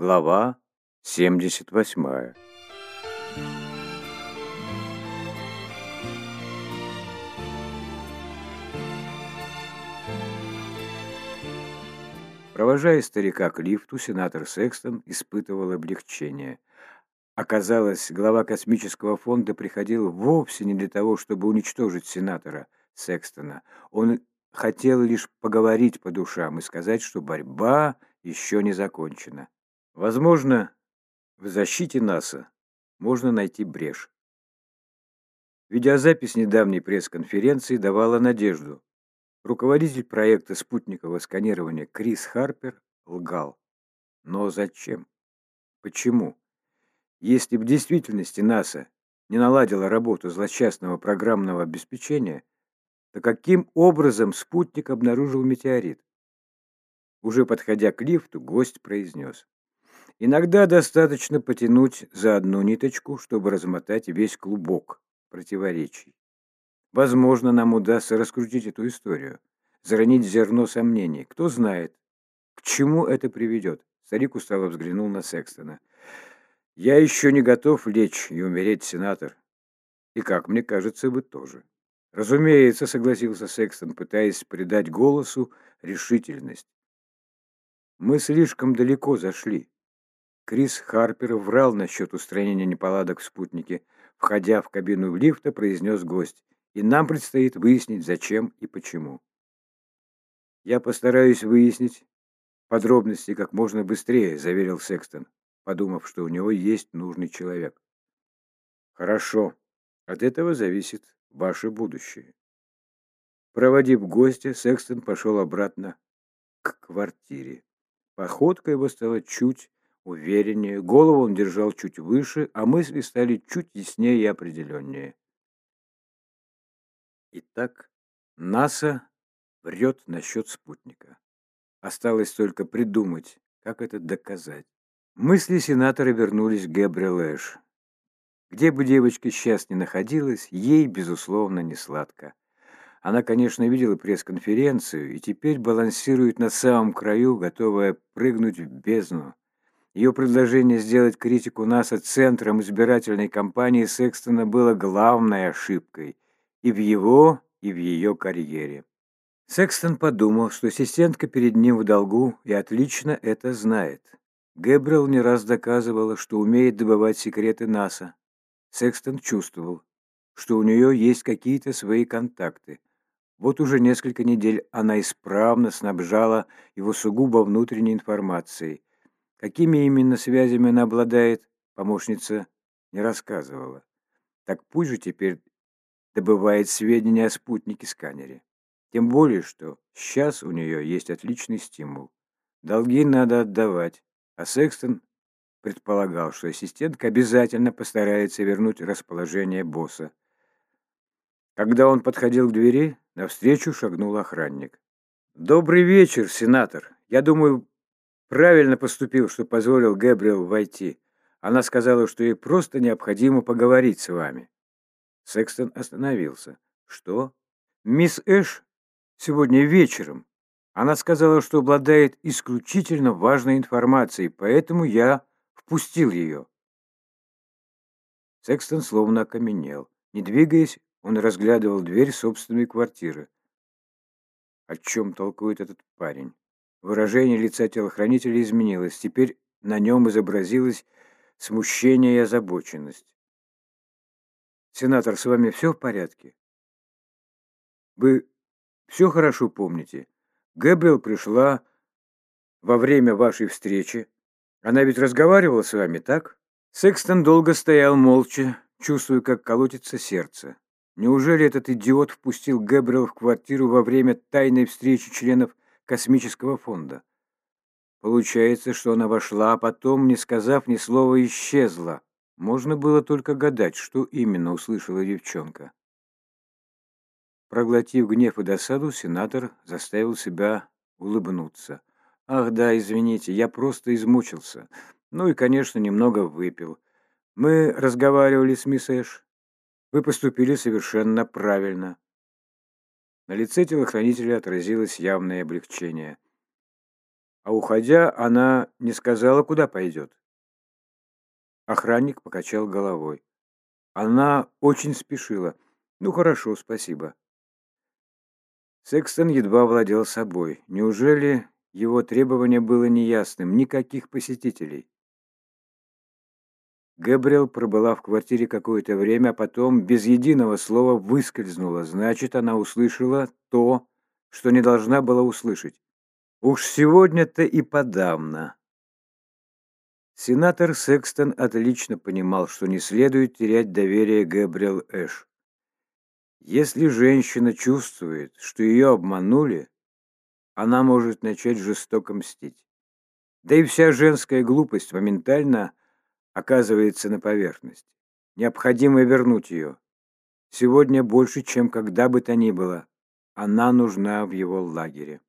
Глава 78 Провожая старика к лифту, сенатор Секстон испытывал облегчение. Оказалось, глава космического фонда приходил вовсе не для того, чтобы уничтожить сенатора Секстона. Он хотел лишь поговорить по душам и сказать, что борьба еще не закончена. Возможно, в защите НАСА можно найти брешь. Видеозапись недавней пресс-конференции давала надежду. Руководитель проекта спутникового сканирования Крис Харпер лгал. Но зачем? Почему? Если в действительности НАСА не наладила работу злосчастного программного обеспечения, то каким образом спутник обнаружил метеорит? Уже подходя к лифту, гость произнес. Иногда достаточно потянуть за одну ниточку, чтобы размотать весь клубок противоречий. Возможно, нам удастся раскрутить эту историю, заронить зерно сомнений. Кто знает, к чему это приведет. Старик устало взглянул на Секстона. «Я еще не готов лечь и умереть, сенатор. И, как мне кажется, вы тоже». «Разумеется», — согласился Секстон, пытаясь придать голосу решительность. «Мы слишком далеко зашли». Крис Харпер врал насчет устранения неполадок в спутнике. Входя в кабину лифта, произнес гость и нам предстоит выяснить, зачем и почему. Я постараюсь выяснить подробности как можно быстрее, заверил Секстон, подумав, что у него есть нужный человек. Хорошо. От этого зависит ваше будущее. Проводив гостя, Секстон пошел обратно к квартире. Походка его стала чуть увереннее, голову он держал чуть выше, а мысли стали чуть яснее и определеннее. Итак, НАСА врет насчет спутника. Осталось только придумать, как это доказать. Мысли сенатора вернулись к Гэбриэл Эш. Где бы девочка сейчас ни находилась, ей, безусловно, не сладко. Она, конечно, видела пресс-конференцию и теперь балансирует на самом краю, готовая прыгнуть в бездну. Ее предложение сделать критику НАСА центром избирательной кампании Секстона было главной ошибкой – и в его, и в ее карьере. Секстон подумал, что ассистентка перед ним в долгу и отлично это знает. Гэбриэл не раз доказывала, что умеет добывать секреты НАСА. Секстон чувствовал, что у нее есть какие-то свои контакты. Вот уже несколько недель она исправно снабжала его сугубо внутренней информацией. Какими именно связями она обладает, помощница не рассказывала. Так пусть же теперь добывает сведения о спутнике-сканере. Тем более, что сейчас у нее есть отличный стимул. Долги надо отдавать, а Секстон предполагал, что ассистентка обязательно постарается вернуть расположение босса. Когда он подходил к двери, навстречу шагнул охранник. «Добрый вечер, сенатор. Я думаю, правильно поступил, что позволил Гэбриэл войти. Она сказала, что ей просто необходимо поговорить с вами». Секстон остановился. «Что?» «Мисс Эш сегодня вечером. Она сказала, что обладает исключительно важной информацией, поэтому я впустил ее». Секстон словно окаменел. Не двигаясь, он разглядывал дверь собственной квартиры. О чем толкует этот парень? Выражение лица телохранителя изменилось. Теперь на нем изобразилось смущение и озабоченность. Сенатор, с вами все в порядке? Вы все хорошо помните? Гэбриэл пришла во время вашей встречи. Она ведь разговаривала с вами, так? Секстон долго стоял молча, чувствуя, как колотится сердце. Неужели этот идиот впустил Гэбриэл в квартиру во время тайной встречи членов космического фонда? Получается, что она вошла, а потом, не сказав ни слова, исчезла. Можно было только гадать, что именно услышала девчонка. Проглотив гнев и досаду, сенатор заставил себя улыбнуться. «Ах да, извините, я просто измучился. Ну и, конечно, немного выпил. Мы разговаривали с мисс Эш. Вы поступили совершенно правильно». На лице телохранителя отразилось явное облегчение. А уходя, она не сказала, куда пойдет. Охранник покачал головой. Она очень спешила. Ну хорошо, спасибо. Секстон едва владел собой. Неужели его требование было неясным? Никаких посетителей. Гэбриэл пробыла в квартире какое-то время, а потом без единого слова выскользнула. Значит, она услышала то, что не должна была услышать. Уж сегодня-то и подавно. Сенатор Секстон отлично понимал, что не следует терять доверие Гэбриэл Эш. Если женщина чувствует, что ее обманули, она может начать жестоко мстить. Да и вся женская глупость моментально оказывается на поверхности. Необходимо вернуть ее. Сегодня больше, чем когда бы то ни было. Она нужна в его лагере.